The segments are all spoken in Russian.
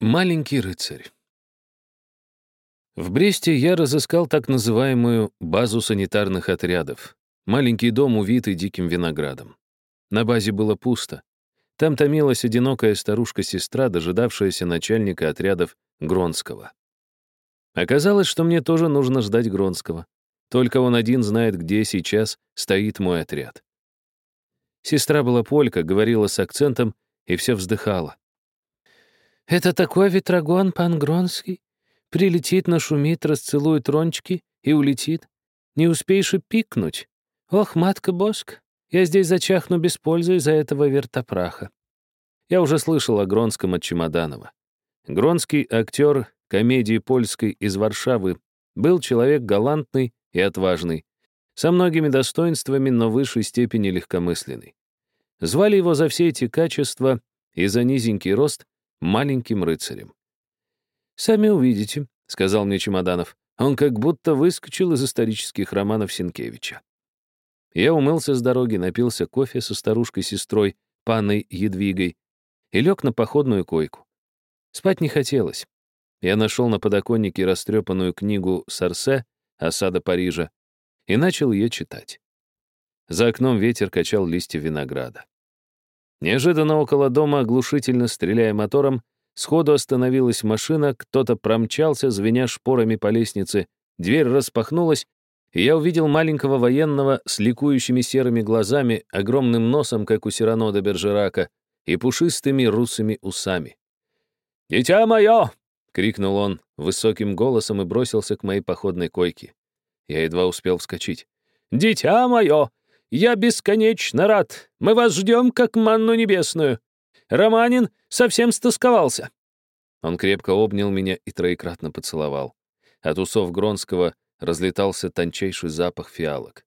Маленький рыцарь. В Бресте я разыскал так называемую базу санитарных отрядов. Маленький дом, увитый диким виноградом. На базе было пусто. Там томилась одинокая старушка-сестра, дожидавшаяся начальника отрядов Гронского. Оказалось, что мне тоже нужно ждать Гронского. Только он один знает, где сейчас стоит мой отряд. Сестра была полька, говорила с акцентом и все вздыхала. Это такой ветрогон, пан Гронский. Прилетит, нашумит, расцелует рончики и улетит. Не успеешь и пикнуть. Ох, матка Боск, я здесь зачахну без пользы из-за этого вертопраха. Я уже слышал о Гронском от Чемоданова. Гронский актер комедии польской из Варшавы был человек галантный и отважный, со многими достоинствами, но в высшей степени легкомысленный. Звали его за все эти качества и за низенький рост маленьким рыцарем. «Сами увидите», — сказал мне Чемоданов. Он как будто выскочил из исторических романов Сенкевича. Я умылся с дороги, напился кофе со старушкой-сестрой, панной Едвигой, и лег на походную койку. Спать не хотелось. Я нашел на подоконнике растрепанную книгу Сарсе «Осада Парижа» и начал ее читать. За окном ветер качал листья винограда. Неожиданно около дома, оглушительно стреляя мотором, сходу остановилась машина, кто-то промчался, звеня шпорами по лестнице, дверь распахнулась, и я увидел маленького военного с ликующими серыми глазами, огромным носом, как у Сирано Бержерака, и пушистыми русыми усами. «Дитя мое!» — крикнул он высоким голосом и бросился к моей походной койке. Я едва успел вскочить. «Дитя мое! Я бесконечно рад. Мы вас ждем, как манну небесную. Романин совсем стосковался». Он крепко обнял меня и троекратно поцеловал. От усов Гронского разлетался тончайший запах фиалок.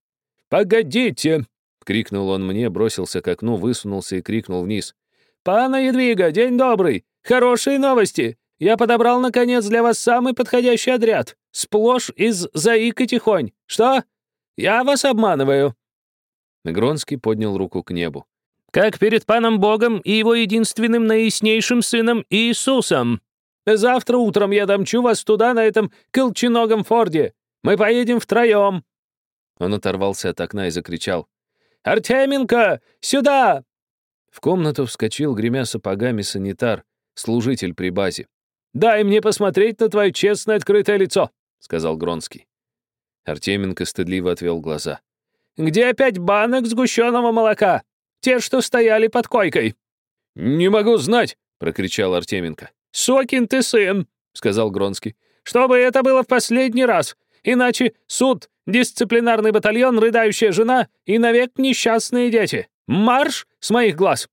«Погодите!» — крикнул он мне, бросился к окну, высунулся и крикнул вниз. «Пана Едвига, день добрый! Хорошие новости! Я подобрал, наконец, для вас самый подходящий отряд. Сплошь из заик и тихонь. Что? Я вас обманываю. Гронский поднял руку к небу. «Как перед паном Богом и его единственным наиснейшим сыном Иисусом. Завтра утром я домчу вас туда, на этом колченогом форде. Мы поедем втроем». Он оторвался от окна и закричал. «Артеменко, сюда!» В комнату вскочил, гремя сапогами, санитар, служитель при базе. «Дай мне посмотреть на твое честное открытое лицо», — сказал Гронский. Артеменко стыдливо отвел глаза. Где опять банок сгущенного молока? Те, что стояли под койкой». «Не могу знать», — прокричал Артеменко. «Сокин ты сын», — сказал Гронский. «Чтобы это было в последний раз. Иначе суд, дисциплинарный батальон, рыдающая жена и навек несчастные дети. Марш с моих глаз!»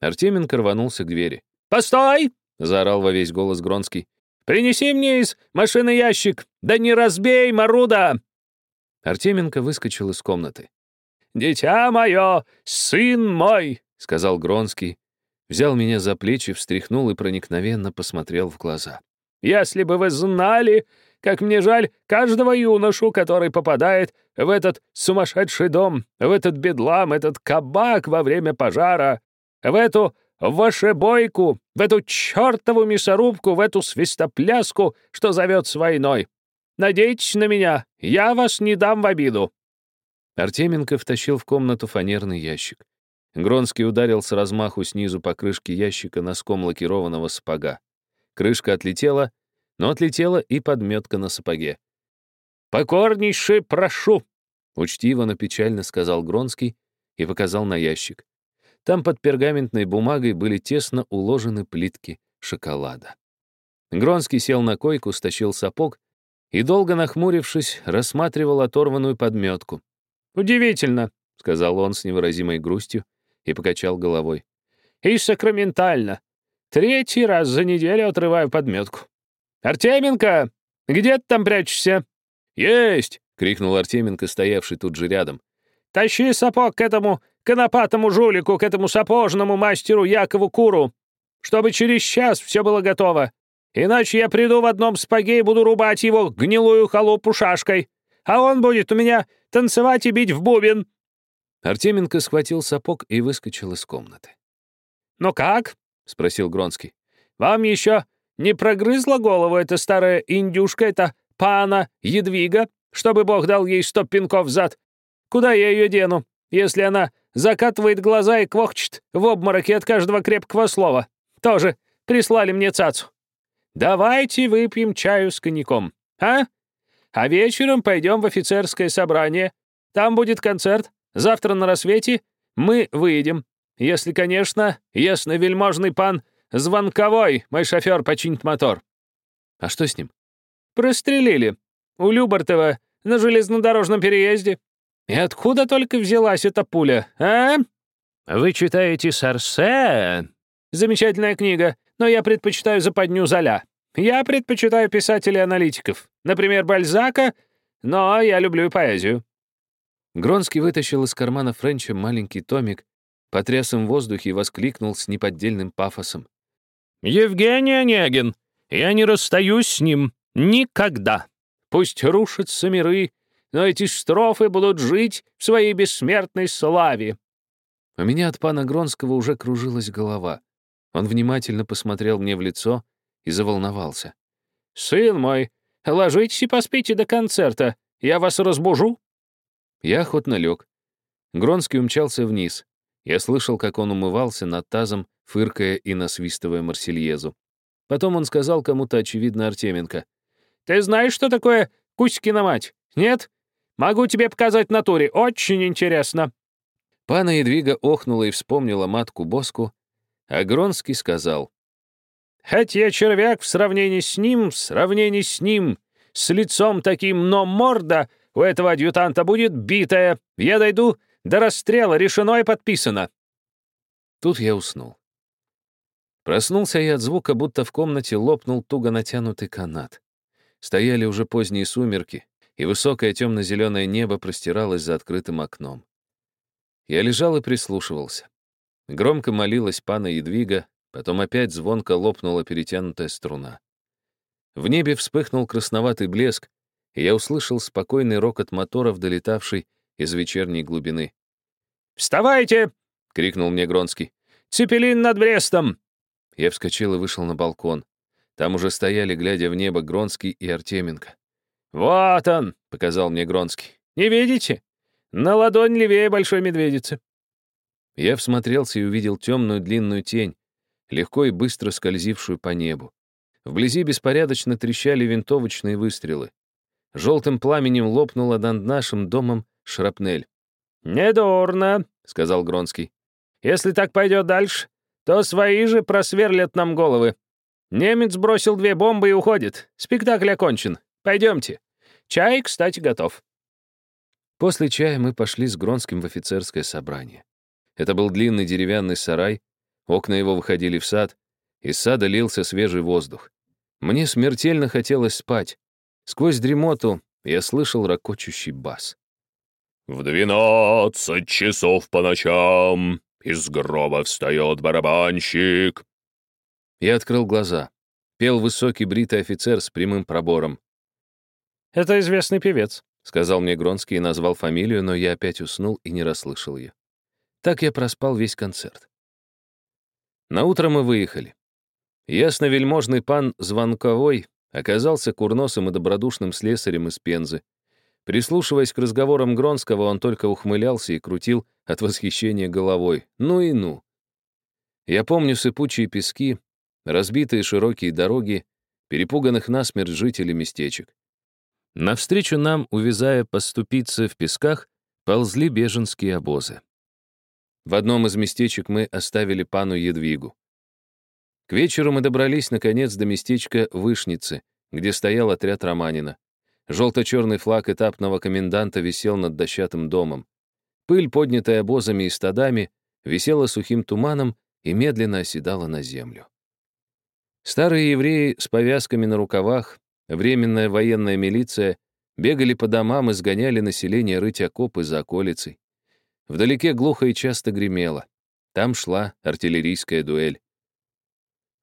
Артеменко рванулся к двери. «Постой!» — заорал во весь голос Гронский. «Принеси мне из машины ящик! Да не разбей, Маруда!» Артеменко выскочил из комнаты. «Дитя мое, сын мой!» — сказал Гронский. Взял меня за плечи, встряхнул и проникновенно посмотрел в глаза. «Если бы вы знали, как мне жаль каждого юношу, который попадает в этот сумасшедший дом, в этот бедлам, этот кабак во время пожара, в эту вошебойку, в эту чертову мясорубку, в эту свистопляску, что зовется войной. Надейтесь на меня, я вас не дам в обиду». Артеменко втащил в комнату фанерный ящик. Гронский ударил с размаху снизу по крышке ящика носком лакированного сапога. Крышка отлетела, но отлетела и подметка на сапоге. «Покорнейше прошу!» — учтиво, но печально сказал Гронский и показал на ящик. Там под пергаментной бумагой были тесно уложены плитки шоколада. Гронский сел на койку, стащил сапог и, долго нахмурившись, рассматривал оторванную подметку. «Удивительно», — сказал он с невыразимой грустью и покачал головой. «И сакраментально. Третий раз за неделю отрываю подметку. Артеменко, где ты там прячешься?» «Есть!» — крикнул Артеменко, стоявший тут же рядом. «Тащи сапог к этому конопатому жулику, к этому сапожному мастеру Якову Куру, чтобы через час все было готово. Иначе я приду в одном спаге и буду рубать его гнилую холопу шашкой, а он будет у меня танцевать и бить в бубен». Артеменко схватил сапог и выскочил из комнаты. «Ну как?» — спросил Гронский. Вам еще не прогрызла голову эта старая индюшка, эта пана Едвига, чтобы Бог дал ей сто пинков зад? Куда я ее дену, если она закатывает глаза и квохчет в обмороке от каждого крепкого слова? Тоже прислали мне цацу. Давайте выпьем чаю с коньяком, а? А вечером пойдем в офицерское собрание. Там будет концерт. Завтра на рассвете мы выедем. Если, конечно, ясновельможный пан Звонковой, мой шофер, починит мотор. А что с ним? Прострелили. У Любартова на железнодорожном переезде. И откуда только взялась эта пуля, а? Вы читаете Сарсе? Замечательная книга, но я предпочитаю западню Золя. Я предпочитаю писателей-аналитиков. Например, Бальзака, но я люблю поэзию. Гронский вытащил из кармана Френча маленький томик, потряс им в воздухе и воскликнул с неподдельным пафосом. «Евгений Онегин, я не расстаюсь с ним никогда. Пусть рушатся миры, но эти строфы будут жить в своей бессмертной славе». У меня от пана Гронского уже кружилась голова. Он внимательно посмотрел мне в лицо и заволновался. «Сын мой, ложитесь и поспите до концерта. Я вас разбужу». Я охотно лег. Гронский умчался вниз. Я слышал, как он умывался над тазом, фыркая и насвистывая Марсельезу. Потом он сказал кому-то, очевидно, Артеменко. «Ты знаешь, что такое Кузькина мать? Нет? Могу тебе показать на туре. Очень интересно». Пана Едвига охнула и вспомнила матку Боску, а Гронский сказал. «Хоть я червяк в сравнении с ним, в сравнении с ним, с лицом таким, но морда у этого адъютанта будет битая. Я дойду до расстрела, решено и подписано». Тут я уснул. Проснулся я от звука, будто в комнате лопнул туго натянутый канат. Стояли уже поздние сумерки, и высокое темно-зеленое небо простиралось за открытым окном. Я лежал и прислушивался. Громко молилась пана Едвига, потом опять звонко лопнула перетянутая струна. В небе вспыхнул красноватый блеск, и я услышал спокойный рокот моторов, долетавший из вечерней глубины. «Вставайте!» — крикнул мне Гронский. «Цепелин над Брестом! Я вскочил и вышел на балкон. Там уже стояли, глядя в небо, Гронский и Артеменко. «Вот он!» — показал мне Гронский. «Не видите? На ладонь левее большой медведицы». Я всмотрелся и увидел темную длинную тень, легко и быстро скользившую по небу. Вблизи беспорядочно трещали винтовочные выстрелы. Желтым пламенем лопнула над нашим домом шрапнель. «Недурно», — сказал Гронский. «Если так пойдет дальше, то свои же просверлят нам головы. Немец бросил две бомбы и уходит. Спектакль окончен. Пойдемте. Чай, кстати, готов». После чая мы пошли с Гронским в офицерское собрание. Это был длинный деревянный сарай, окна его выходили в сад, из сада лился свежий воздух. Мне смертельно хотелось спать. Сквозь дремоту я слышал ракочущий бас. «В двенадцать часов по ночам из гроба встает барабанщик. Я открыл глаза. Пел высокий бритый офицер с прямым пробором. «Это известный певец», — сказал мне Гронский и назвал фамилию, но я опять уснул и не расслышал ее. Так я проспал весь концерт. На утро мы выехали. Ясно-вельможный пан Звонковой оказался курносым и добродушным слесарем из Пензы, Прислушиваясь к разговорам Гронского, он только ухмылялся и крутил от восхищения головой. Ну и ну. Я помню сыпучие пески, разбитые широкие дороги, перепуганных насмерть жителей местечек. Навстречу нам, увязая по ступице в песках, ползли беженские обозы. В одном из местечек мы оставили пану Едвигу. К вечеру мы добрались, наконец, до местечка Вышницы, где стоял отряд Романина. Желто-черный флаг этапного коменданта висел над дощатым домом. Пыль, поднятая обозами и стадами, висела сухим туманом и медленно оседала на землю. Старые евреи с повязками на рукавах, временная военная милиция бегали по домам и сгоняли население рыть окопы за околицей. Вдалеке глухо и часто гремело. Там шла артиллерийская дуэль.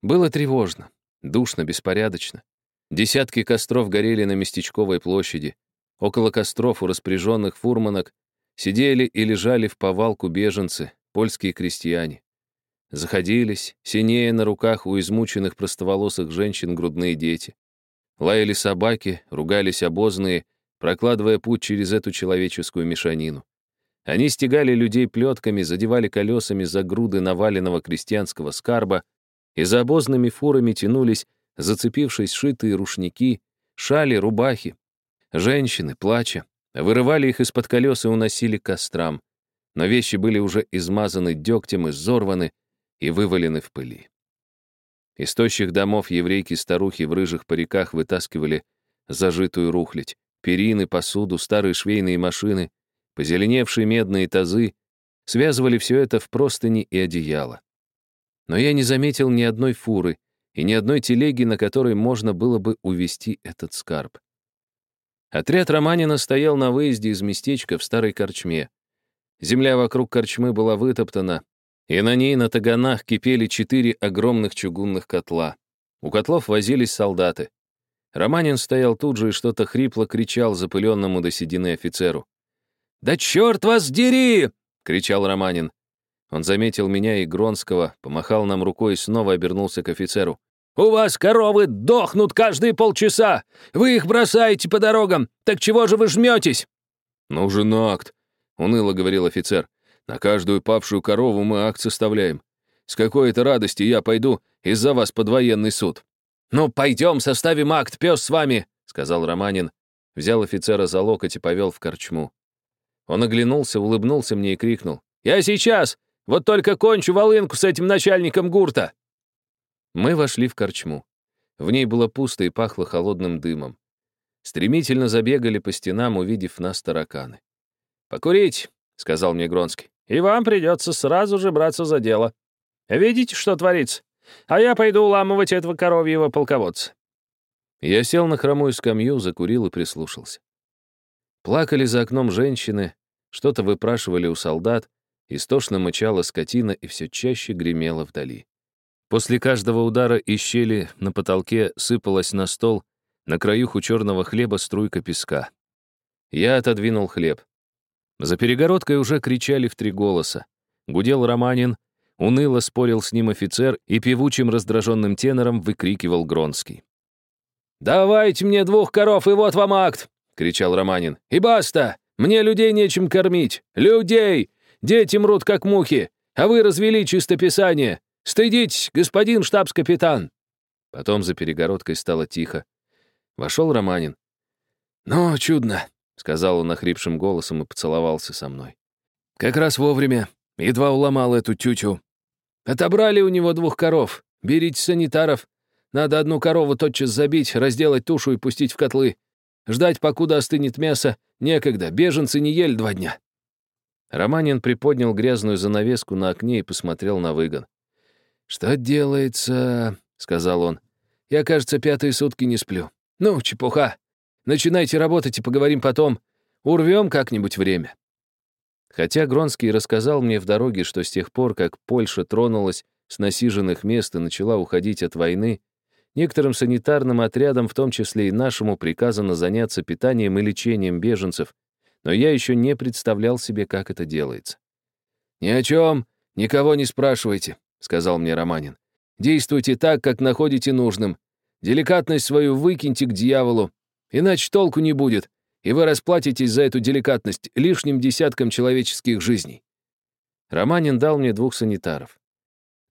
Было тревожно, душно, беспорядочно. Десятки костров горели на Местечковой площади. Около костров у распоряженных фурманок сидели и лежали в повалку беженцы, польские крестьяне. Заходились, синее на руках у измученных простоволосых женщин грудные дети. Лаяли собаки, ругались обозные, прокладывая путь через эту человеческую мешанину. Они стегали людей плетками, задевали колесами за груды наваленного крестьянского скарба, и за обозными фурами тянулись, зацепившись шитые рушники, шали, рубахи. Женщины, плача, вырывали их из-под колес и уносили к кострам. Но вещи были уже измазаны дегтем, изорваны и вывалены в пыли. Из тощих домов еврейки-старухи в рыжих париках вытаскивали зажитую рухлядь, перины, посуду, старые швейные машины, позеленевшие медные тазы, связывали все это в простыни и одеяло. Но я не заметил ни одной фуры и ни одной телеги, на которой можно было бы увезти этот скарб. Отряд Романина стоял на выезде из местечка в старой корчме. Земля вокруг корчмы была вытоптана, и на ней на таганах кипели четыре огромных чугунных котла. У котлов возились солдаты. Романин стоял тут же и что-то хрипло кричал запыленному до седины офицеру. «Да черт вас дери!» — кричал Романин. Он заметил меня и Гронского, помахал нам рукой и снова обернулся к офицеру. «У вас коровы дохнут каждые полчаса! Вы их бросаете по дорогам! Так чего же вы жметесь?» «Нужен акт», — уныло говорил офицер. «На каждую павшую корову мы акт составляем. С какой-то радости я пойду из-за вас под военный суд». «Ну, пойдем, составим акт, пес с вами», — сказал Романин. Взял офицера за локоть и повел в корчму. Он оглянулся, улыбнулся мне и крикнул. «Я сейчас! Вот только кончу волынку с этим начальником гурта!» Мы вошли в корчму. В ней было пусто и пахло холодным дымом. Стремительно забегали по стенам, увидев нас тараканы. «Покурить», — сказал мне Гронский. «И вам придется сразу же браться за дело. Видите, что творится? А я пойду уламывать этого коровьего полководца». Я сел на хромую скамью, закурил и прислушался. Плакали за окном женщины, что-то выпрашивали у солдат, истошно мычала скотина и все чаще гремела вдали. После каждого удара из щели на потолке сыпалась на стол, на краюху черного хлеба струйка песка. Я отодвинул хлеб. За перегородкой уже кричали в три голоса. Гудел Романин, уныло спорил с ним офицер и певучим раздраженным тенором выкрикивал Гронский. «Давайте мне двух коров, и вот вам акт!» — кричал Романин. «И баста! Мне людей нечем кормить! Людей! Дети мрут, как мухи! А вы развели чистописание! Стыдитесь, господин штабс-капитан!» Потом за перегородкой стало тихо. Вошел Романин. «Ну, чудно», — сказал он охрипшим голосом и поцеловался со мной. «Как раз вовремя. Едва уломал эту тютю. Отобрали у него двух коров. Берите санитаров. Надо одну корову тотчас забить, разделать тушу и пустить в котлы. Ждать, покуда остынет мясо, некогда. Беженцы не ели два дня». Романин приподнял грязную занавеску на окне и посмотрел на выгон. «Что делается?» — сказал он. «Я, кажется, пятые сутки не сплю. Ну, чепуха. Начинайте работать и поговорим потом. Урвем как-нибудь время». Хотя Гронский рассказал мне в дороге, что с тех пор, как Польша тронулась с насиженных мест и начала уходить от войны, Некоторым санитарным отрядам, в том числе и нашему, приказано заняться питанием и лечением беженцев, но я еще не представлял себе, как это делается. «Ни о чем, никого не спрашивайте», — сказал мне Романин. «Действуйте так, как находите нужным. Деликатность свою выкиньте к дьяволу, иначе толку не будет, и вы расплатитесь за эту деликатность лишним десятком человеческих жизней». Романин дал мне двух санитаров.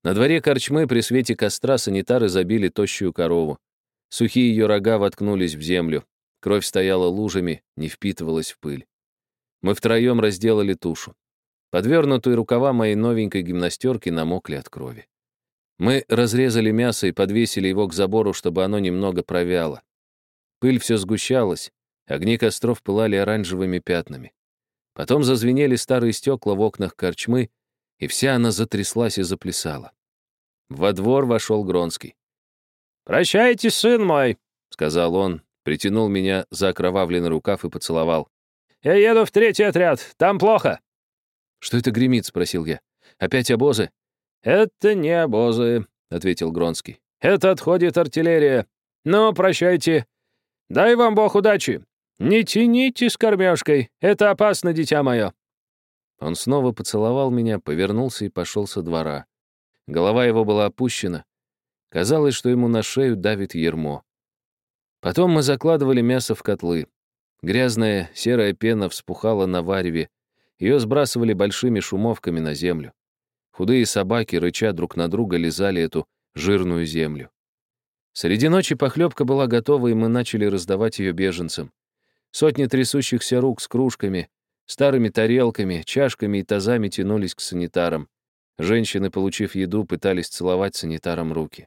На дворе корчмы при свете костра санитары забили тощую корову. Сухие ее рога воткнулись в землю. Кровь стояла лужами, не впитывалась в пыль. Мы втроем разделали тушу. Подвернутые рукава моей новенькой гимнастерки намокли от крови. Мы разрезали мясо и подвесили его к забору, чтобы оно немного провяло. Пыль все сгущалась, огни костров пылали оранжевыми пятнами. Потом зазвенели старые стекла в окнах корчмы, и вся она затряслась и заплясала. Во двор вошел Гронский. «Прощайте, сын мой», — сказал он, притянул меня за окровавленный рукав и поцеловал. «Я еду в третий отряд, там плохо». «Что это гремит?» — спросил я. «Опять обозы?» «Это не обозы», — ответил Гронский. «Это отходит артиллерия. Ну, прощайте. Дай вам Бог удачи. Не тяните с кормежкой. Это опасно, дитя мое». Он снова поцеловал меня, повернулся и пошел со двора. голова его была опущена. Казалось, что ему на шею давит ермо. Потом мы закладывали мясо в котлы. Грязная серая пена вспухала на вареве. Ее сбрасывали большими шумовками на землю. Худые собаки, рыча друг на друга, лизали эту жирную землю. Среди ночи похлебка была готова, и мы начали раздавать ее беженцам. Сотни трясущихся рук с кружками, старыми тарелками, чашками и тазами тянулись к санитарам. Женщины, получив еду, пытались целовать санитарам руки.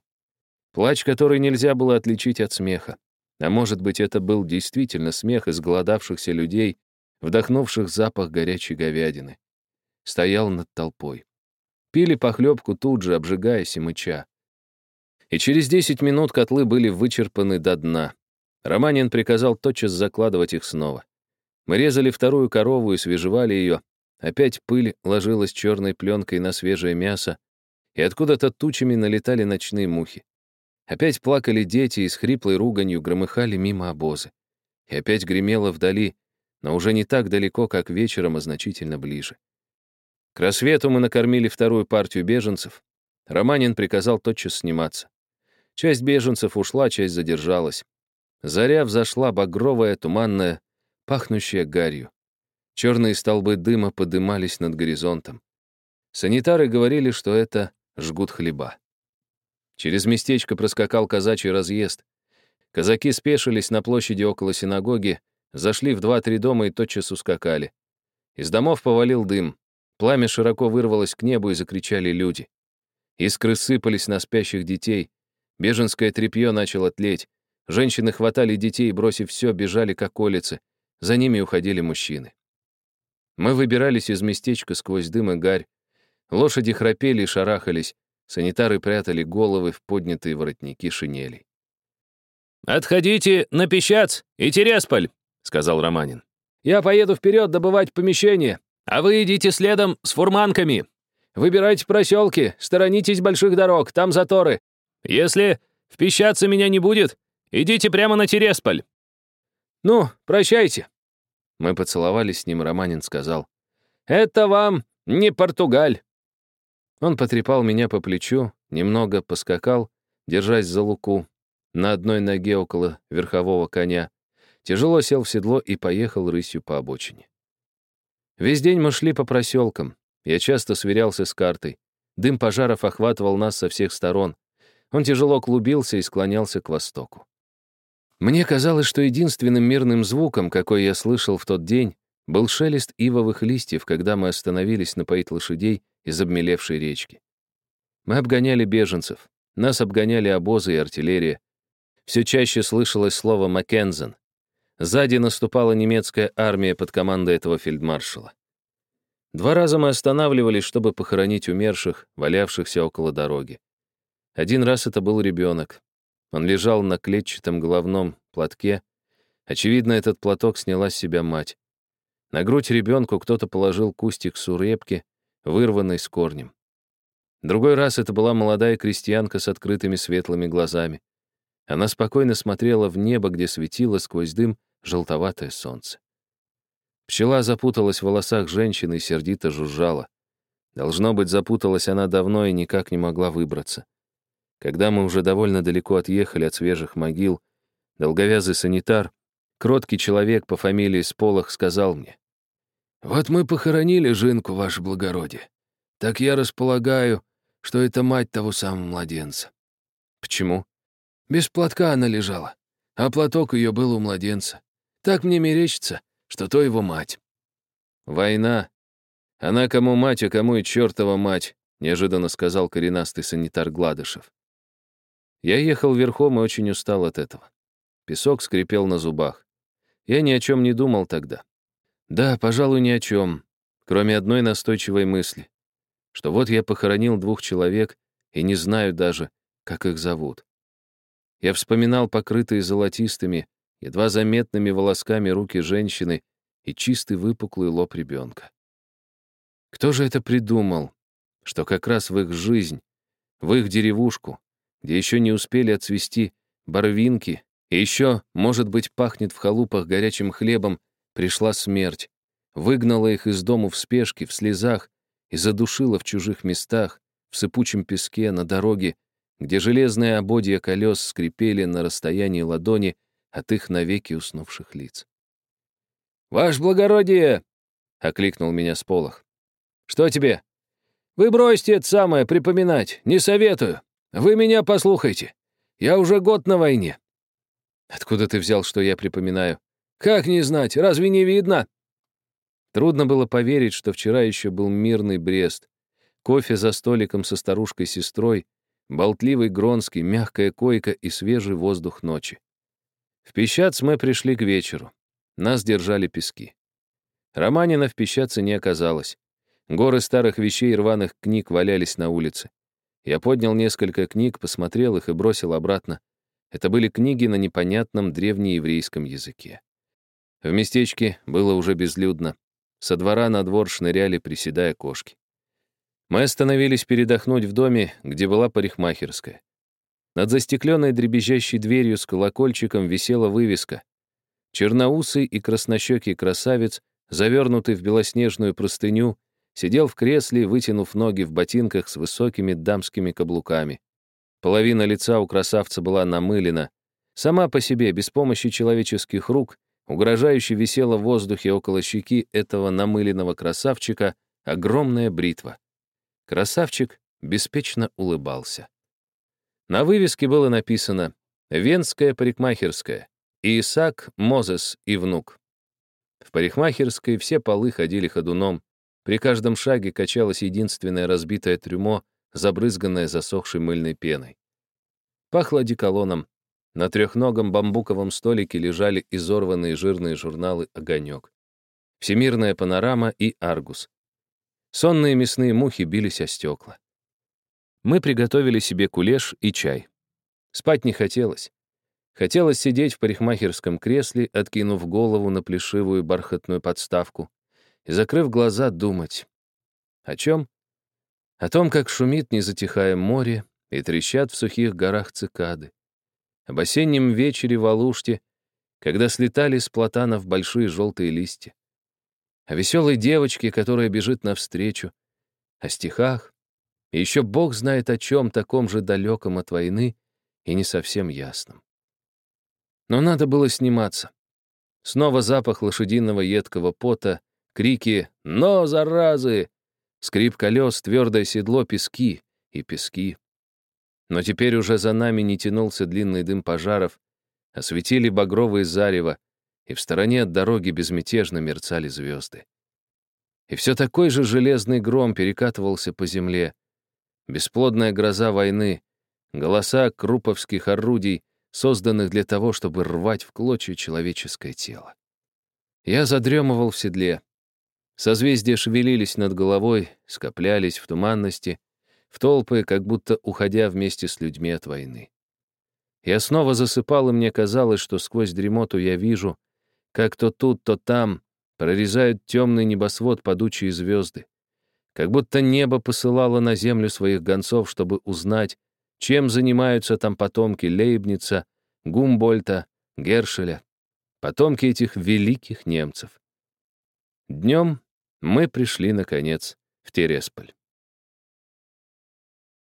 Плач, который нельзя было отличить от смеха. А может быть, это был действительно смех изголодавшихся людей, вдохнувших запах горячей говядины. Стоял над толпой. Пили похлебку тут же, обжигаясь и мыча. И через 10 минут котлы были вычерпаны до дна. Романин приказал тотчас закладывать их снова. Мы резали вторую корову и свежевали ее. Опять пыль ложилась черной пленкой на свежее мясо, и откуда-то тучами налетали ночные мухи. Опять плакали дети и с хриплой руганью громыхали мимо обозы. И опять гремело вдали, но уже не так далеко, как вечером, а значительно ближе. К рассвету мы накормили вторую партию беженцев. Романин приказал тотчас сниматься. Часть беженцев ушла, часть задержалась. Заря взошла багровая, туманная, пахнущая гарью. Черные столбы дыма подымались над горизонтом. Санитары говорили, что это жгут хлеба. Через местечко проскакал казачий разъезд. Казаки спешились на площади около синагоги, зашли в два-три дома и тотчас ускакали. Из домов повалил дым. Пламя широко вырвалось к небу, и закричали люди. Искры сыпались на спящих детей. Беженское тряпье начало тлеть. Женщины хватали детей, бросив все, бежали к околице. За ними уходили мужчины. Мы выбирались из местечка сквозь дым и гарь. Лошади храпели и шарахались. Санитары прятали головы в поднятые воротники шинелей. «Отходите на Песчац и Тересполь», — сказал Романин. «Я поеду вперед добывать помещение, а вы идите следом с фурманками. Выбирайте проселки, сторонитесь больших дорог, там заторы. Если в Песчаце меня не будет, идите прямо на Тересполь». «Ну, прощайте». Мы поцеловались с ним, Романин сказал. «Это вам не Португаль». Он потрепал меня по плечу, немного поскакал, держась за луку, на одной ноге около верхового коня, тяжело сел в седло и поехал рысью по обочине. Весь день мы шли по проселкам. Я часто сверялся с картой. Дым пожаров охватывал нас со всех сторон. Он тяжело клубился и склонялся к востоку. Мне казалось, что единственным мирным звуком, какой я слышал в тот день, был шелест ивовых листьев, когда мы остановились напоить лошадей из обмелевшей речки. Мы обгоняли беженцев, нас обгоняли обозы и артиллерия. Все чаще слышалось слово «Маккензен». Сзади наступала немецкая армия под командой этого фельдмаршала. Два раза мы останавливались, чтобы похоронить умерших, валявшихся около дороги. Один раз это был ребенок. Он лежал на клетчатом головном платке. Очевидно, этот платок сняла с себя мать. На грудь ребенку кто-то положил кустик сурепки, вырванной с корнем. Другой раз это была молодая крестьянка с открытыми светлыми глазами. Она спокойно смотрела в небо, где светило сквозь дым желтоватое солнце. Пчела запуталась в волосах женщины и сердито жужжала. Должно быть, запуталась она давно и никак не могла выбраться. Когда мы уже довольно далеко отъехали от свежих могил, долговязый санитар, кроткий человек по фамилии Сполох, сказал мне, «Вот мы похоронили Жинку, ваше благородие. Так я располагаю, что это мать того самого младенца». «Почему?» «Без платка она лежала, а платок ее был у младенца. Так мне мерещится, что то его мать». «Война. Она кому мать, а кому и чертова мать», неожиданно сказал коренастый санитар Гладышев. Я ехал верхом и очень устал от этого. Песок скрипел на зубах. Я ни о чем не думал тогда. Да, пожалуй, ни о чем, кроме одной настойчивой мысли, что вот я похоронил двух человек и не знаю даже, как их зовут. Я вспоминал покрытые золотистыми, едва заметными волосками руки женщины и чистый выпуклый лоб ребенка. Кто же это придумал, что как раз в их жизнь, в их деревушку, где еще не успели отцвести барвинки, и еще, может быть, пахнет в халупах горячим хлебом, пришла смерть, выгнала их из дому в спешке, в слезах и задушила в чужих местах, в сыпучем песке на дороге, где железные ободья колес скрипели на расстоянии ладони от их навеки уснувших лиц. «Ваше благородие!» — окликнул меня Сполох. «Что тебе?» «Вы бросьте это самое припоминать, не советую. Вы меня послухайте. Я уже год на войне». «Откуда ты взял, что я припоминаю?» «Как не знать, разве не видно?» Трудно было поверить, что вчера еще был мирный Брест. Кофе за столиком со старушкой-сестрой, болтливый Гронский, мягкая койка и свежий воздух ночи. В Пещац мы пришли к вечеру. Нас держали пески. Романина в Пещаце не оказалось. Горы старых вещей и рваных книг валялись на улице. Я поднял несколько книг, посмотрел их и бросил обратно. Это были книги на непонятном древнееврейском языке. В местечке было уже безлюдно. Со двора на двор шныряли, приседая кошки. Мы остановились передохнуть в доме, где была парикмахерская. Над застекленной дребезжащей дверью с колокольчиком висела вывеска. Черноусый и краснощекий красавец, завернутый в белоснежную простыню, сидел в кресле, вытянув ноги в ботинках с высокими дамскими каблуками. Половина лица у красавца была намылена. Сама по себе, без помощи человеческих рук, угрожающе висела в воздухе около щеки этого намыленного красавчика огромная бритва. Красавчик беспечно улыбался. На вывеске было написано «Венская парикмахерская. Исаак, Мозес и внук». В парикмахерской все полы ходили ходуном, при каждом шаге качалось единственное разбитое трюмо, забрызганное засохшей мыльной пеной. Пахло одеколоном. На трехногом бамбуковом столике лежали изорванные жирные журналы «Огонек», «Всемирная панорама» и «Аргус». Сонные мясные мухи бились о стекла. Мы приготовили себе кулеш и чай. Спать не хотелось. Хотелось сидеть в парикмахерском кресле, откинув голову на плешивую бархатную подставку, и, закрыв глаза, думать. О чем? О том, как шумит, не затихая море, и трещат в сухих горах цикады. Об осеннем вечере в Алуште, когда слетали с платанов большие желтые листья. О веселой девочке, которая бежит навстречу. О стихах. И еще Бог знает о чем таком же далеком от войны и не совсем ясном. Но надо было сниматься. Снова запах лошадиного едкого пота — Крики «Но, заразы!» Скрип колес, твердое седло, пески и пески. Но теперь уже за нами не тянулся длинный дым пожаров, осветили багровые зарево, и в стороне от дороги безмятежно мерцали звезды. И все такой же железный гром перекатывался по земле. Бесплодная гроза войны, голоса круповских орудий, созданных для того, чтобы рвать в клочья человеческое тело. Я задремывал в седле, Созвездия шевелились над головой, скоплялись в туманности, в толпы, как будто уходя вместе с людьми от войны. Я снова засыпал, и мне казалось, что сквозь дремоту я вижу, как то тут, то там прорезают темный небосвод падучие звезды. Как будто небо посылало на землю своих гонцов, чтобы узнать, чем занимаются там потомки Лейбница, Гумбольта, Гершеля, потомки этих великих немцев. Днем мы пришли, наконец, в Тересполь.